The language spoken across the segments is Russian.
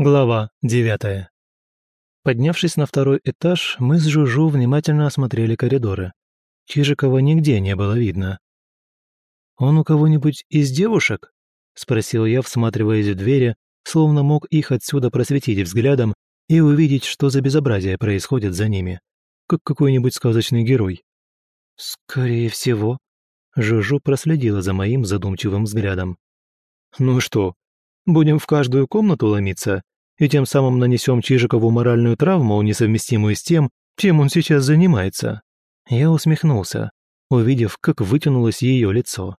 Глава девятая. Поднявшись на второй этаж, мы с Жужу внимательно осмотрели коридоры. Чижикова нигде не было видно. «Он у кого-нибудь из девушек?» – спросил я, всматриваясь в двери, словно мог их отсюда просветить взглядом и увидеть, что за безобразие происходит за ними, как какой-нибудь сказочный герой. «Скорее всего», – Жужу проследила за моим задумчивым взглядом. «Ну что, Будем в каждую комнату ломиться, и тем самым нанесем Чижикову моральную травму, несовместимую с тем, чем он сейчас занимается». Я усмехнулся, увидев, как вытянулось ее лицо.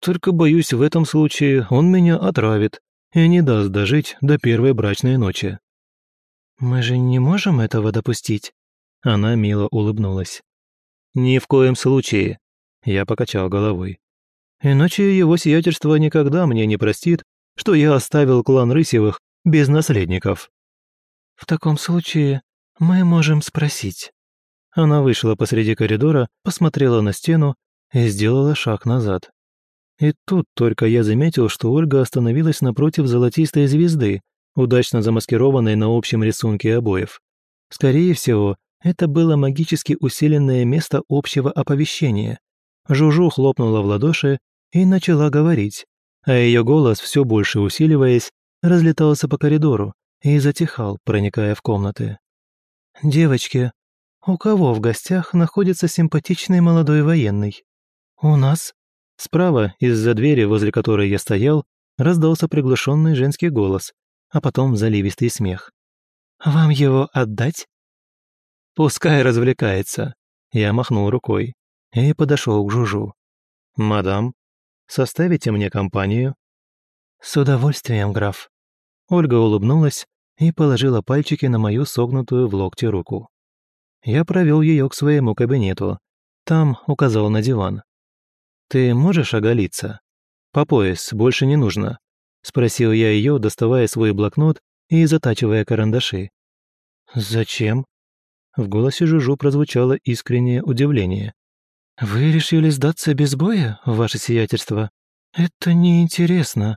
«Только, боюсь, в этом случае он меня отравит и не даст дожить до первой брачной ночи». «Мы же не можем этого допустить?» Она мило улыбнулась. «Ни в коем случае», — я покачал головой. «Иначе его сиятельство никогда мне не простит что я оставил клан Рысевых без наследников. В таком случае мы можем спросить. Она вышла посреди коридора, посмотрела на стену и сделала шаг назад. И тут только я заметил, что Ольга остановилась напротив золотистой звезды, удачно замаскированной на общем рисунке обоев. Скорее всего, это было магически усиленное место общего оповещения. Жужу хлопнула в ладоши и начала говорить, а ее голос, все больше усиливаясь, разлетался по коридору и затихал, проникая в комнаты. «Девочки, у кого в гостях находится симпатичный молодой военный? У нас?» Справа, из-за двери, возле которой я стоял, раздался приглушенный женский голос, а потом заливистый смех. «Вам его отдать?» «Пускай развлекается», — я махнул рукой и подошел к Жужу. «Мадам, Составите мне компанию?» «С удовольствием, граф». Ольга улыбнулась и положила пальчики на мою согнутую в локте руку. Я провел ее к своему кабинету. Там указал на диван. «Ты можешь оголиться? По пояс, больше не нужно», — спросил я ее, доставая свой блокнот и затачивая карандаши. «Зачем?» В голосе Жужу прозвучало искреннее удивление. «Вы решили сдаться без боя, ваше сиятельство? Это неинтересно.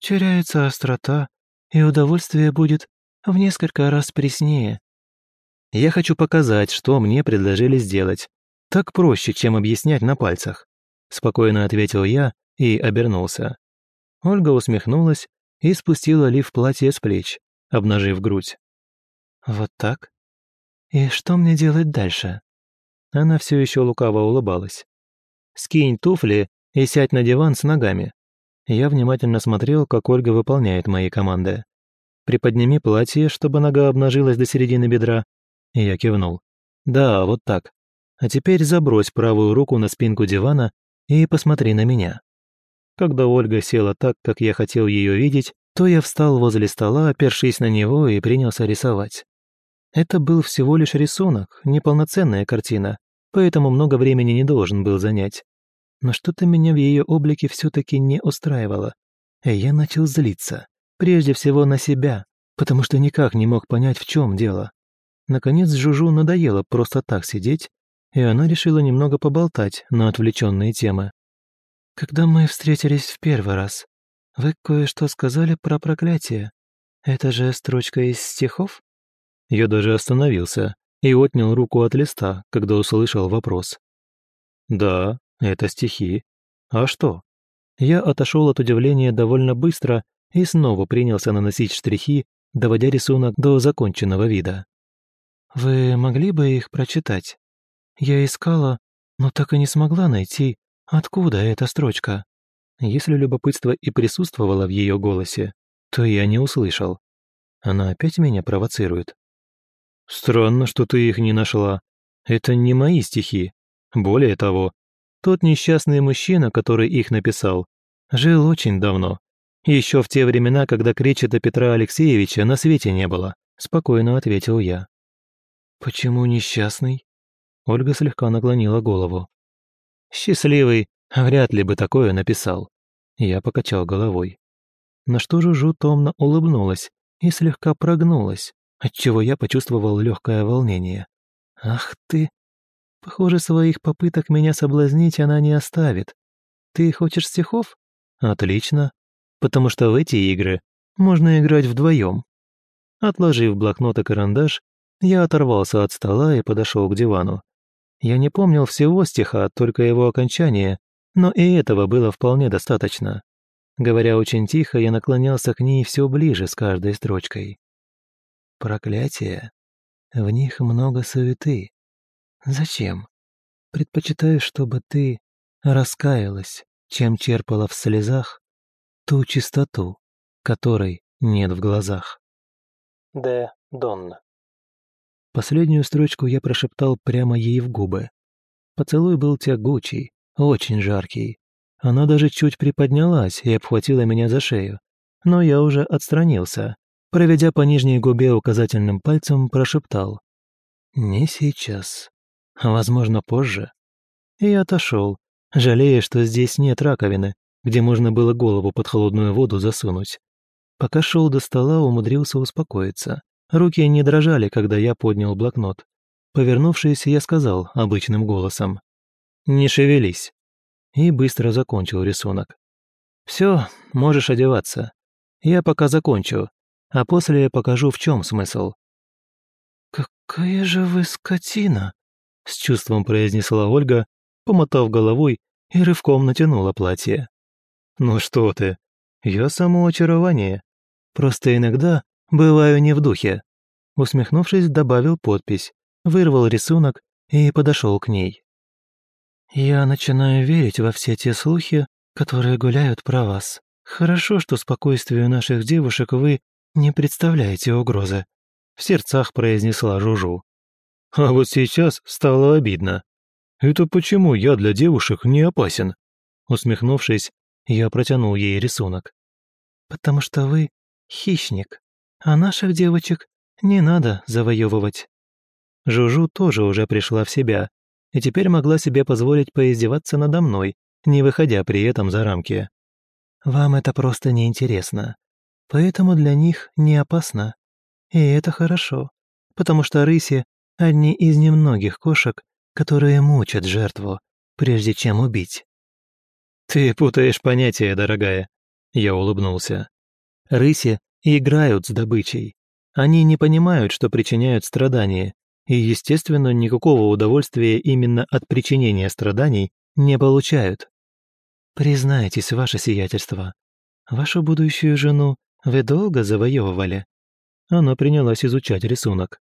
Теряется острота, и удовольствие будет в несколько раз преснее. Я хочу показать, что мне предложили сделать. Так проще, чем объяснять на пальцах», — спокойно ответил я и обернулся. Ольга усмехнулась и спустила лиф платье с плеч, обнажив грудь. «Вот так? И что мне делать дальше?» Она все еще лукаво улыбалась. «Скинь туфли и сядь на диван с ногами». Я внимательно смотрел, как Ольга выполняет мои команды. «Приподними платье, чтобы нога обнажилась до середины бедра». Я кивнул. «Да, вот так. А теперь забрось правую руку на спинку дивана и посмотри на меня». Когда Ольга села так, как я хотел ее видеть, то я встал возле стола, опершись на него и принялся рисовать. Это был всего лишь рисунок, неполноценная картина, поэтому много времени не должен был занять. Но что-то меня в ее облике все-таки не устраивало. И я начал злиться. Прежде всего на себя, потому что никак не мог понять, в чем дело. Наконец Жужу надоело просто так сидеть, и она решила немного поболтать на отвлеченные темы. «Когда мы встретились в первый раз, вы кое-что сказали про проклятие. Это же строчка из стихов?» Я даже остановился и отнял руку от листа, когда услышал вопрос. «Да, это стихи. А что?» Я отошел от удивления довольно быстро и снова принялся наносить штрихи, доводя рисунок до законченного вида. «Вы могли бы их прочитать? Я искала, но так и не смогла найти, откуда эта строчка». Если любопытство и присутствовало в ее голосе, то я не услышал. Она опять меня провоцирует. Странно, что ты их не нашла. Это не мои стихи. Более того, тот несчастный мужчина, который их написал, жил очень давно. Еще в те времена, когда кречета Петра Алексеевича на свете не было, спокойно ответил я. Почему несчастный? Ольга слегка наклонила голову. Счастливый вряд ли бы такое написал. Я покачал головой. На что Жужу томно улыбнулась и слегка прогнулась, отчего я почувствовал легкое волнение. «Ах ты! Похоже, своих попыток меня соблазнить она не оставит. Ты хочешь стихов? Отлично, потому что в эти игры можно играть вдвоем. Отложив блокнот и карандаш, я оторвался от стола и подошел к дивану. Я не помнил всего стиха, только его окончание, но и этого было вполне достаточно. Говоря очень тихо, я наклонялся к ней все ближе с каждой строчкой. Проклятие. В них много суеты. Зачем? Предпочитаю, чтобы ты раскаялась, чем черпала в слезах ту чистоту, которой нет в глазах. Д. Донна. Последнюю строчку я прошептал прямо ей в губы. Поцелуй был тягучий, очень жаркий. Она даже чуть приподнялась и обхватила меня за шею. Но я уже отстранился. Проведя по нижней губе указательным пальцем, прошептал. «Не сейчас. Возможно, позже». И отошел, жалея, что здесь нет раковины, где можно было голову под холодную воду засунуть. Пока шел до стола, умудрился успокоиться. Руки не дрожали, когда я поднял блокнот. Повернувшись, я сказал обычным голосом. «Не шевелись». И быстро закончил рисунок. «Все, можешь одеваться. Я пока закончу, а после покажу, в чем смысл». «Какая же вы скотина!» — с чувством произнесла Ольга, помотав головой и рывком натянула платье. «Ну что ты, я само очарование. Просто иногда бываю не в духе». Усмехнувшись, добавил подпись, вырвал рисунок и подошел к ней. «Я начинаю верить во все те слухи, которые гуляют про вас. Хорошо, что спокойствию наших девушек вы не представляете угрозы», в сердцах произнесла Жужу. «А вот сейчас стало обидно. Это почему я для девушек не опасен?» Усмехнувшись, я протянул ей рисунок. «Потому что вы хищник, а наших девочек не надо завоевывать». Жужу тоже уже пришла в себя и теперь могла себе позволить поиздеваться надо мной, не выходя при этом за рамки. «Вам это просто неинтересно, поэтому для них не опасно. И это хорошо, потому что рыси – одни из немногих кошек, которые мучат жертву, прежде чем убить». «Ты путаешь понятия, дорогая», – я улыбнулся. «Рыси играют с добычей. Они не понимают, что причиняют страдания, и, естественно, никакого удовольствия именно от причинения страданий не получают. Признайтесь, ваше сиятельство, вашу будущую жену вы долго завоевывали? Она принялась изучать рисунок.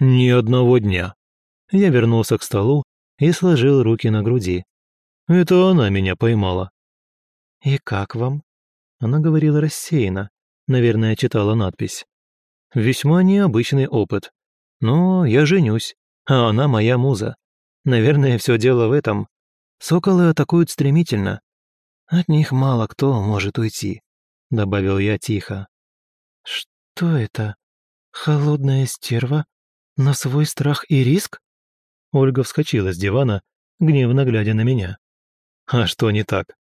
«Ни одного дня». Я вернулся к столу и сложил руки на груди. Это она меня поймала. «И как вам?» Она говорила рассеянно, наверное, читала надпись. «Весьма необычный опыт. Но я женюсь, а она моя муза. Наверное, все дело в этом. Соколы атакуют стремительно. От них мало кто может уйти», — добавил я тихо. «Что это? Холодная стерва? На свой страх и риск?» Ольга вскочила с дивана, гневно глядя на меня. «А что не так?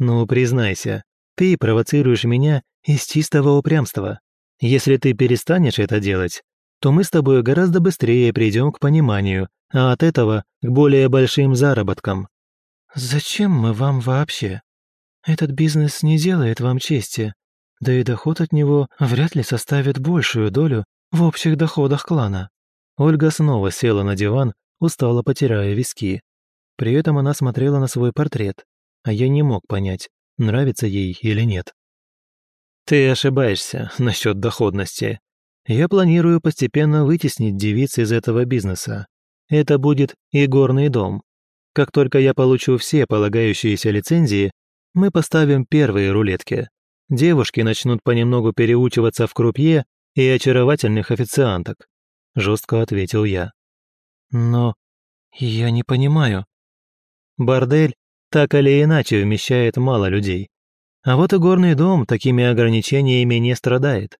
Ну, признайся, ты провоцируешь меня из чистого упрямства. Если ты перестанешь это делать, то мы с тобой гораздо быстрее придем к пониманию, а от этого к более большим заработкам». «Зачем мы вам вообще? Этот бизнес не делает вам чести, да и доход от него вряд ли составит большую долю в общих доходах клана». Ольга снова села на диван, устало потеряя виски. При этом она смотрела на свой портрет, а я не мог понять, нравится ей или нет. «Ты ошибаешься насчет доходности. Я планирую постепенно вытеснить девиц из этого бизнеса. Это будет и дом. Как только я получу все полагающиеся лицензии, мы поставим первые рулетки. Девушки начнут понемногу переучиваться в крупье и очаровательных официанток», – жестко ответил я. «Но я не понимаю». Бордель так или иначе вмещает мало людей. А вот и горный дом такими ограничениями не страдает.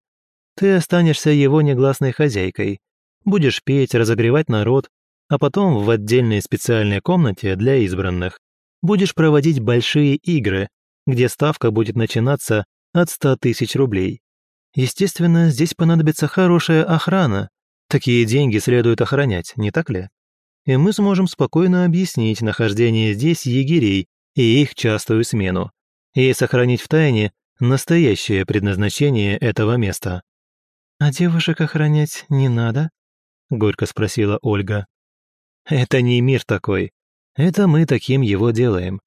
Ты останешься его негласной хозяйкой, будешь петь, разогревать народ, а потом в отдельной специальной комнате для избранных будешь проводить большие игры, где ставка будет начинаться от 100 тысяч рублей. Естественно, здесь понадобится хорошая охрана. Такие деньги следует охранять, не так ли? И мы сможем спокойно объяснить нахождение здесь егерей и их частую смену, и сохранить в тайне настоящее предназначение этого места. «А девушек охранять не надо?» — горько спросила Ольга. «Это не мир такой. Это мы таким его делаем».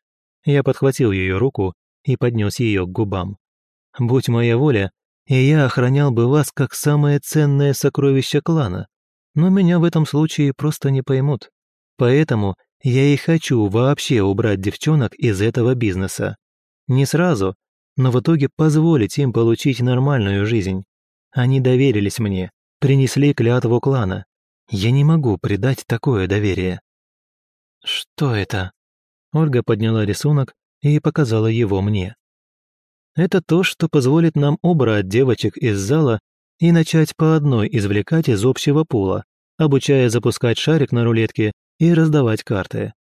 Я подхватил ее руку и поднес ее к губам. «Будь моя воля, и я охранял бы вас как самое ценное сокровище клана. Но меня в этом случае просто не поймут. Поэтому я и хочу вообще убрать девчонок из этого бизнеса. Не сразу, но в итоге позволить им получить нормальную жизнь. Они доверились мне, принесли клятву клана. Я не могу предать такое доверие. Что это? Ольга подняла рисунок и показала его мне. Это то, что позволит нам убрать девочек из зала и начать по одной извлекать из общего пула, обучая запускать шарик на рулетке и раздавать карты.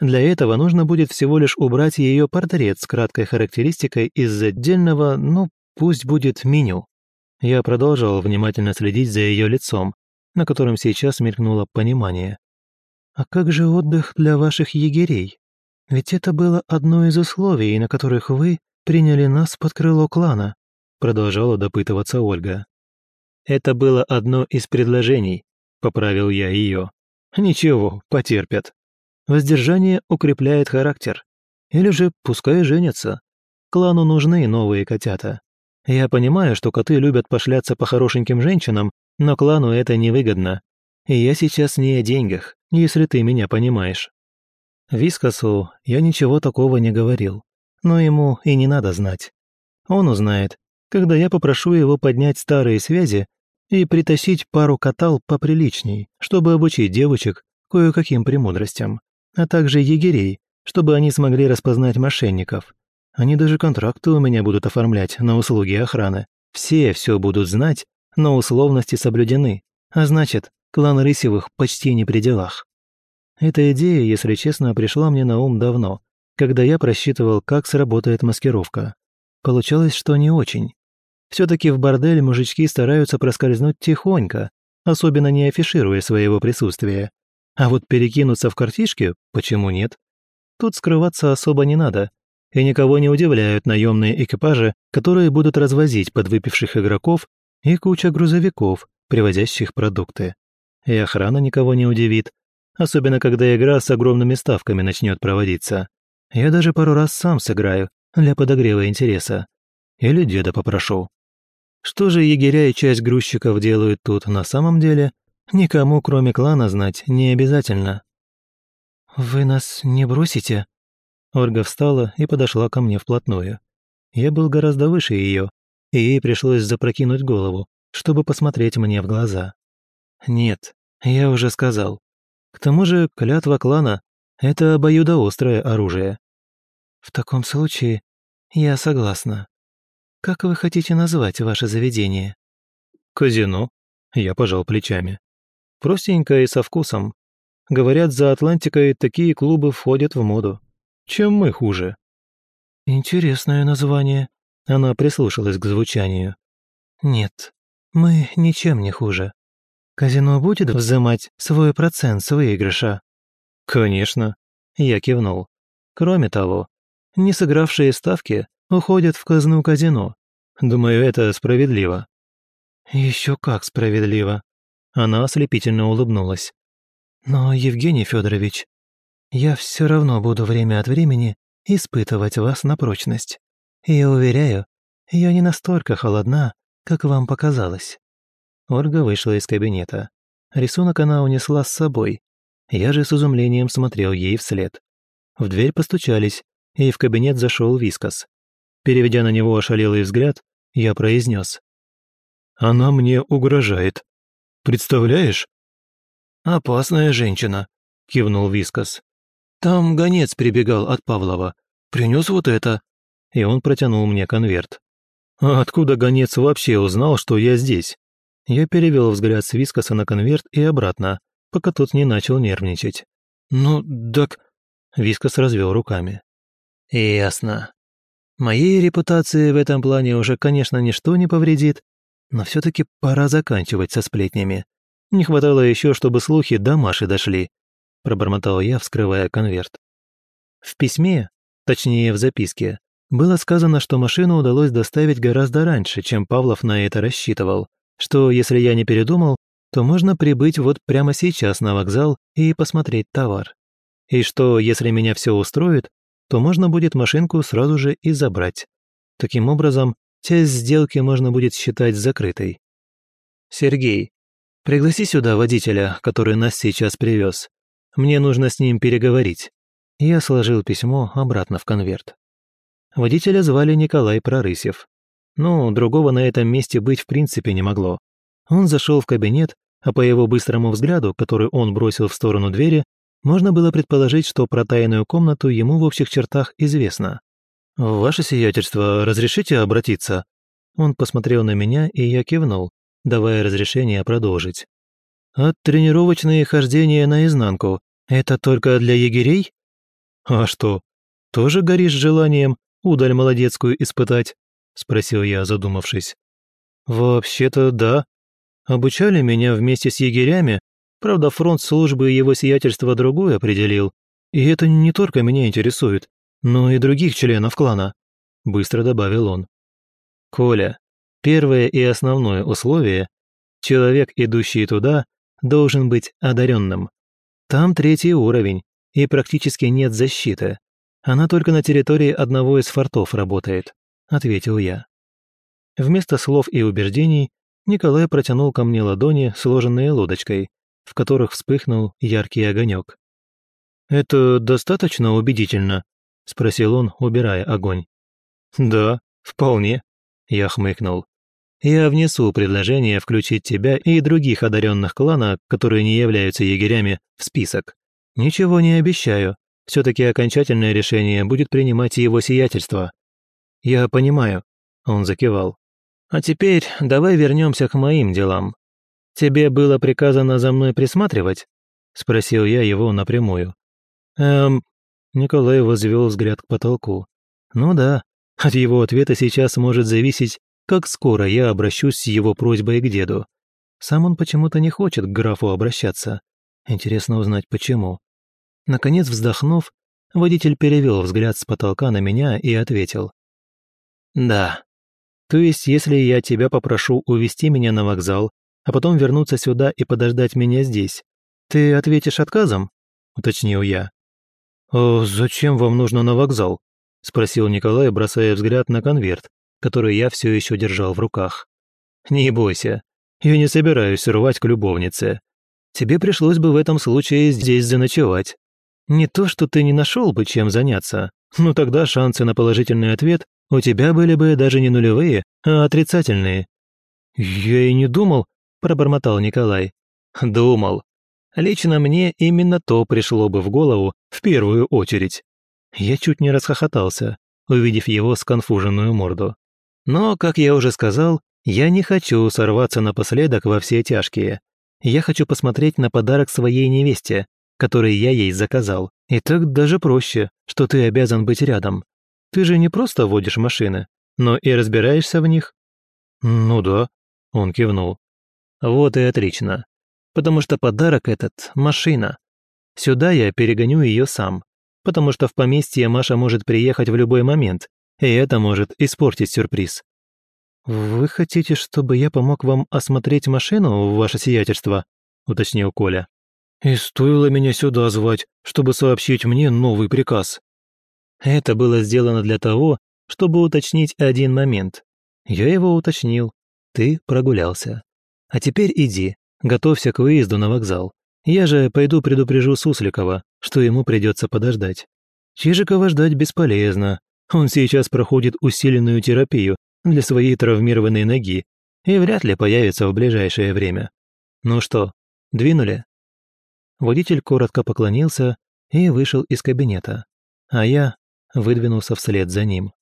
Для этого нужно будет всего лишь убрать ее портрет с краткой характеристикой из отдельного, ну, пусть будет меню. Я продолжил внимательно следить за ее лицом, на котором сейчас мелькнуло понимание. «А как же отдых для ваших егерей? Ведь это было одно из условий, на которых вы приняли нас под крыло клана», продолжала допытываться Ольга. «Это было одно из предложений», — поправил я ее. «Ничего, потерпят. Воздержание укрепляет характер. Или же пускай женятся. Клану нужны новые котята. Я понимаю, что коты любят пошляться по хорошеньким женщинам, но клану это невыгодно. И я сейчас не о деньгах, если ты меня понимаешь. Вискасу я ничего такого не говорил, но ему и не надо знать. Он узнает, когда я попрошу его поднять старые связи и притащить пару катал поприличней, чтобы обучить девочек кое-каким премудростям, а также егерей, чтобы они смогли распознать мошенников. Они даже контракты у меня будут оформлять на услуги охраны. Все все будут знать, но условности соблюдены, а значит, клан Рысевых почти не при делах. Эта идея, если честно, пришла мне на ум давно, когда я просчитывал, как сработает маскировка. Получалось, что не очень. все таки в бордель мужички стараются проскользнуть тихонько, особенно не афишируя своего присутствия. А вот перекинуться в картишки почему нет? Тут скрываться особо не надо, и никого не удивляют наемные экипажи, которые будут развозить подвыпивших игроков и куча грузовиков, привозящих продукты. И охрана никого не удивит, особенно когда игра с огромными ставками начнет проводиться. Я даже пару раз сам сыграю для подогрева интереса. Или деда попрошу. Что же егеря и часть грузчиков делают тут на самом деле, никому, кроме клана, знать не обязательно. «Вы нас не бросите?» Ольга встала и подошла ко мне вплотную. Я был гораздо выше ее, и ей пришлось запрокинуть голову, чтобы посмотреть мне в глаза. «Нет, я уже сказал. К тому же клятва клана — это обоюдоострое оружие». «В таком случае я согласна. Как вы хотите назвать ваше заведение?» «Казино», — я пожал плечами. «Простенько и со вкусом. Говорят, за Атлантикой такие клубы входят в моду. Чем мы хуже?» «Интересное название», — она прислушалась к звучанию. «Нет, мы ничем не хуже. Казино будет взимать свой процент с выигрыша?» «Конечно», — я кивнул. «Кроме того, не сыгравшие ставки уходят в казну казино. Думаю, это справедливо». «Еще как справедливо», — она ослепительно улыбнулась. «Но, Евгений Федорович, я все равно буду время от времени испытывать вас на прочность. И уверяю, я не настолько холодна, как вам показалось». Ольга вышла из кабинета. Рисунок она унесла с собой. Я же с изумлением смотрел ей вслед. В дверь постучались, и в кабинет зашел Вискас. Переведя на него ошалелый взгляд, я произнес: «Она мне угрожает. Представляешь?» «Опасная женщина», — кивнул Вискас. Там гонец прибегал от Павлова. Принес вот это». И он протянул мне конверт. «А откуда гонец вообще узнал, что я здесь?» Я перевел взгляд с Вискоса на конверт и обратно, пока тот не начал нервничать. «Ну, так...» Вискос развел руками. «Ясно. Моей репутации в этом плане уже, конечно, ничто не повредит, но все таки пора заканчивать со сплетнями. Не хватало еще, чтобы слухи до Маши дошли пробормотал я, вскрывая конверт. В письме, точнее в записке, было сказано, что машину удалось доставить гораздо раньше, чем Павлов на это рассчитывал, что если я не передумал, то можно прибыть вот прямо сейчас на вокзал и посмотреть товар. И что, если меня все устроит, то можно будет машинку сразу же и забрать. Таким образом, часть сделки можно будет считать закрытой. «Сергей, пригласи сюда водителя, который нас сейчас привез. Мне нужно с ним переговорить». Я сложил письмо обратно в конверт. Водителя звали Николай Прорысев. Ну, другого на этом месте быть в принципе не могло. Он зашел в кабинет, а по его быстрому взгляду, который он бросил в сторону двери, можно было предположить, что про тайную комнату ему в общих чертах известно. «Ваше сиятельство, разрешите обратиться?» Он посмотрел на меня, и я кивнул, давая разрешение продолжить. «А тренировочные хождения наизнанку – это только для егерей?» «А что, тоже горишь желанием удаль молодецкую испытать?» – спросил я, задумавшись. «Вообще-то да. Обучали меня вместе с егерями, правда, фронт службы его сиятельства другой определил, и это не только меня интересует, но и других членов клана», – быстро добавил он. «Коля, первое и основное условие – человек, идущий туда, должен быть одаренным. Там третий уровень, и практически нет защиты. Она только на территории одного из фортов работает», – ответил я. Вместо слов и убеждений Николай протянул ко мне ладони, сложенные лодочкой, в которых вспыхнул яркий огонек. «Это достаточно убедительно?» – спросил он, убирая огонь. «Да, вполне», – я хмыкнул. «Я внесу предложение включить тебя и других одаренных клана, которые не являются егерями, в список. Ничего не обещаю, все-таки окончательное решение будет принимать его сиятельство». «Я понимаю», – он закивал. «А теперь давай вернемся к моим делам. Тебе было приказано за мной присматривать?» – спросил я его напрямую. «Эм, Николай возвел взгляд к потолку. «Ну да, от его ответа сейчас может зависеть, как скоро я обращусь с его просьбой к деду. Сам он почему-то не хочет к графу обращаться. Интересно узнать, почему». Наконец, вздохнув, водитель перевел взгляд с потолка на меня и ответил. «Да. То есть, если я тебя попрошу увезти меня на вокзал, а потом вернуться сюда и подождать меня здесь, ты ответишь отказом?» – уточнил я. «А зачем вам нужно на вокзал?» – спросил Николай, бросая взгляд на конверт, который я все еще держал в руках. «Не бойся, я не собираюсь рвать к любовнице. Тебе пришлось бы в этом случае здесь заночевать. Не то, что ты не нашел бы чем заняться, но тогда шансы на положительный ответ у тебя были бы даже не нулевые, а отрицательные». «Я и не думал», – пробормотал Николай. «Думал. Лично мне именно то пришло бы в голову в первую очередь. Я чуть не расхохотался, увидев его сконфуженную морду. Но, как я уже сказал, я не хочу сорваться напоследок во все тяжкие. Я хочу посмотреть на подарок своей невесте, который я ей заказал. И так даже проще, что ты обязан быть рядом. Ты же не просто водишь машины, но и разбираешься в них. Ну да, он кивнул. Вот и отлично потому что подарок этот – машина. Сюда я перегоню ее сам, потому что в поместье Маша может приехать в любой момент, и это может испортить сюрприз. «Вы хотите, чтобы я помог вам осмотреть машину, ваше сиятельство?» – уточнил Коля. «И стоило меня сюда звать, чтобы сообщить мне новый приказ». Это было сделано для того, чтобы уточнить один момент. Я его уточнил. Ты прогулялся. А теперь иди, Готовься к выезду на вокзал. Я же пойду предупрежу Сусликова, что ему придется подождать. Чижикова ждать бесполезно. Он сейчас проходит усиленную терапию для своей травмированной ноги и вряд ли появится в ближайшее время. Ну что, двинули? Водитель коротко поклонился и вышел из кабинета, а я выдвинулся вслед за ним.